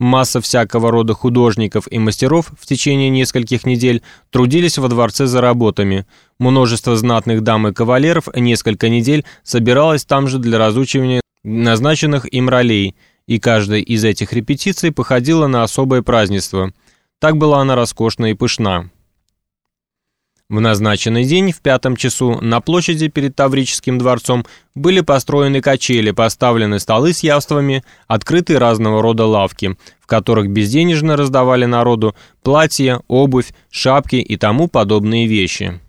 Масса всякого рода художников и мастеров в течение нескольких недель трудились во дворце за работами. Множество знатных дам и кавалеров несколько недель собиралось там же для разучивания назначенных им ролей, и каждая из этих репетиций походила на особое празднество. Так была она роскошна и пышна. В назначенный день в пятом часу на площади перед Таврическим дворцом были построены качели, поставлены столы с явствами, открыты разного рода лавки, в которых безденежно раздавали народу платья, обувь, шапки и тому подобные вещи.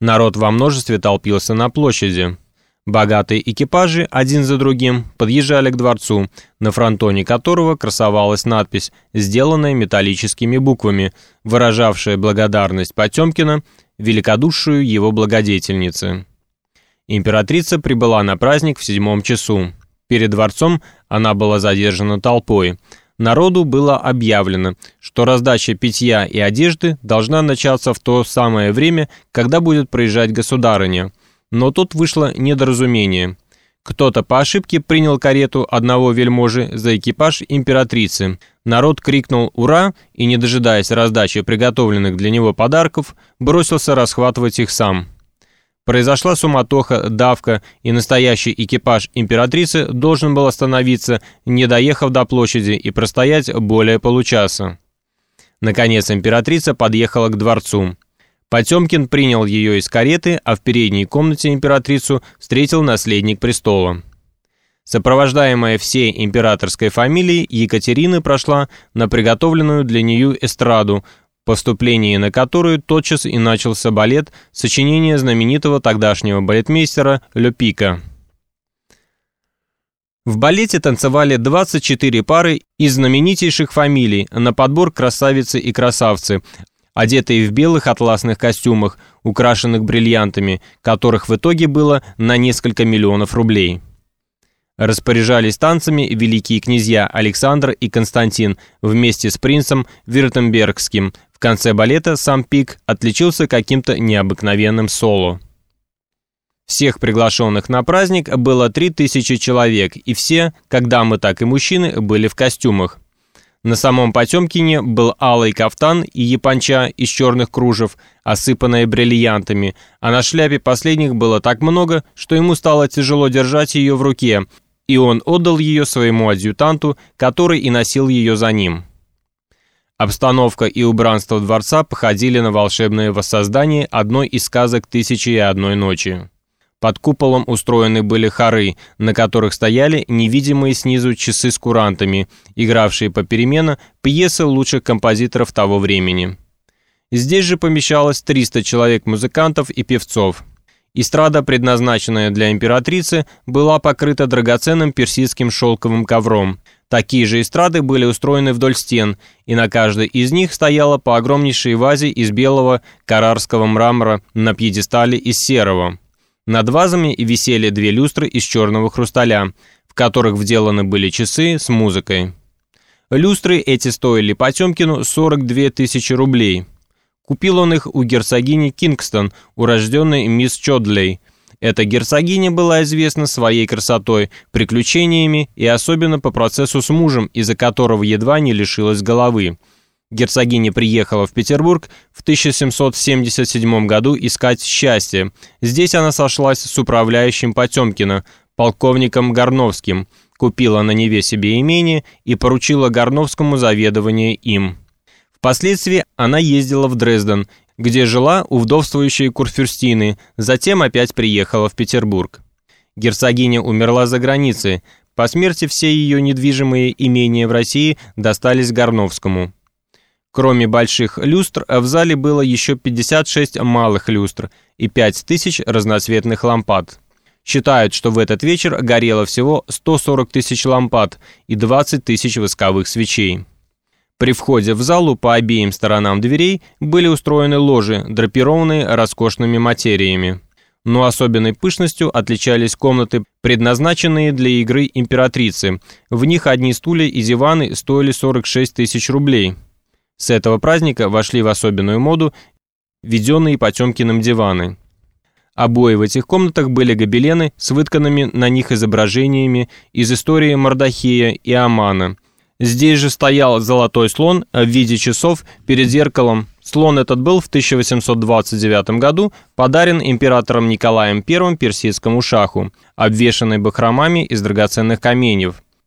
Народ во множестве толпился на площади. Богатые экипажи один за другим подъезжали к дворцу, на фронтоне которого красовалась надпись, сделанная металлическими буквами, выражавшая благодарность Потемкина, великодушию его благодетельницы. Императрица прибыла на праздник в седьмом часу. Перед дворцом она была задержана толпой. Народу было объявлено, что раздача питья и одежды должна начаться в то самое время, когда будет проезжать государыня – но тут вышло недоразумение. Кто-то по ошибке принял карету одного вельможи за экипаж императрицы. Народ крикнул «Ура!» и, не дожидаясь раздачи приготовленных для него подарков, бросился расхватывать их сам. Произошла суматоха, давка, и настоящий экипаж императрицы должен был остановиться, не доехав до площади, и простоять более получаса. Наконец императрица подъехала к дворцу. Потемкин принял ее из кареты, а в передней комнате императрицу встретил наследник престола. Сопровождаемая всей императорской фамилией, Екатерина прошла на приготовленную для нее эстраду, поступление на которую тотчас и начался балет сочинения знаменитого тогдашнего балетмейстера Лепика. В балете танцевали 24 пары из знаменитейших фамилий на подбор красавицы и красавцы, одетые в белых атласных костюмах, украшенных бриллиантами, которых в итоге было на несколько миллионов рублей. Распоряжались танцами великие князья Александр и Константин вместе с принцем Виртембергским. В конце балета сам Пик отличился каким-то необыкновенным соло. Всех приглашенных на праздник было 3000 человек, и все, как дамы, так и мужчины, были в костюмах. На самом Потемкине был алый кафтан и японча из черных кружев, осыпанная бриллиантами, а на шляпе последних было так много, что ему стало тяжело держать ее в руке, и он отдал ее своему адъютанту, который и носил ее за ним. Обстановка и убранство дворца походили на волшебное воссоздание одной из сказок «Тысячи и одной ночи». Под куполом устроены были хоры, на которых стояли невидимые снизу часы с курантами, игравшие попеременно пьесы лучших композиторов того времени. Здесь же помещалось 300 человек-музыкантов и певцов. Эстрада, предназначенная для императрицы, была покрыта драгоценным персидским шелковым ковром. Такие же эстрады были устроены вдоль стен, и на каждой из них стояла по огромнейшей вазе из белого карарского мрамора на пьедестале из серого. Над вазами висели две люстры из черного хрусталя, в которых вделаны были часы с музыкой. Люстры эти стоили Потемкину 42 тысячи рублей. Купил он их у герцогини Кингстон, урожденной мисс Чодлей. Эта герцогиня была известна своей красотой, приключениями и особенно по процессу с мужем, из-за которого едва не лишилась головы. Герцогиня приехала в Петербург в 1777 году искать счастье. Здесь она сошлась с управляющим Потемкина, полковником Горновским, купила на Неве себе имение и поручила Горновскому заведование им. Впоследствии она ездила в Дрезден, где жила у вдовствующей Курфюрстины, затем опять приехала в Петербург. Герцогиня умерла за границей. По смерти все ее недвижимые имения в России достались Горновскому. Кроме больших люстр, в зале было еще 56 малых люстр и 5000 разноцветных лампад. Считают, что в этот вечер горело всего 140 тысяч лампад и 20 тысяч восковых свечей. При входе в залу по обеим сторонам дверей были устроены ложи, драпированные роскошными материями. Но особенной пышностью отличались комнаты, предназначенные для игры императрицы. В них одни стулья и диваны стоили 46 тысяч рублей. С этого праздника вошли в особенную моду введенные Потемкиным диваны. Обои в этих комнатах были гобелены с вытканными на них изображениями из истории Мордахея и Амана. Здесь же стоял золотой слон в виде часов перед зеркалом. Слон этот был в 1829 году подарен императором Николаем I персидскому шаху, обвешанный бахромами из драгоценных каменьев.